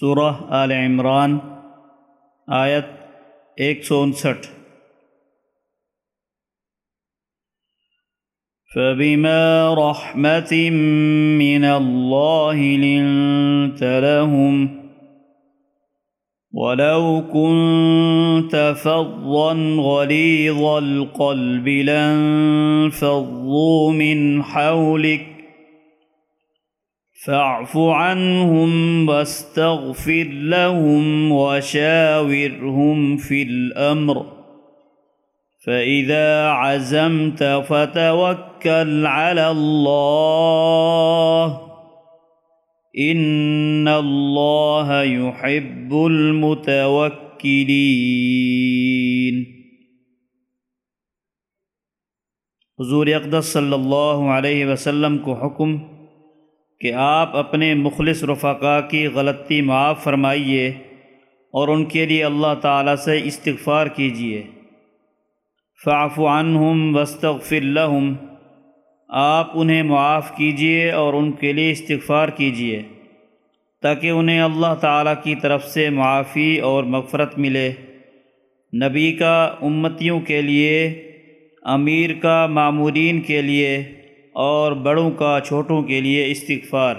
سورہ آل عمران، آیت ایک سو انسٹھ۔ فبما رحمة من الله لنت لهم ولو كنت فظا غليظ القلب لانفضوا من حولك فاعف عنهم واستغفر لهم وشاورهم في الأمر. فإذا عزمت فتوكل على الله. إن الله يحب المتوكلين. حضور اقدس صلی اللہ علیہ وسلم کو حکم کہ آپ اپنے مخلص رفقا کی غلطی معاف فرمائیے اور ان کے لیے اللہ تعالیٰ سے استغفار کیجیے۔ فاعف عنہم واستغفر لہم، آپ انہیں معاف کیجیے اور ان کے لیے استغفار کیجیے تاکہ انہیں اللہ تعالیٰ کی طرف سے معافی اور مغفرت ملے۔ نبی کا امتیوں کے لیے، امیر کا معمورین کے لیے۔ اور بڑوں کا چھوٹوں کے لیے استغفار۔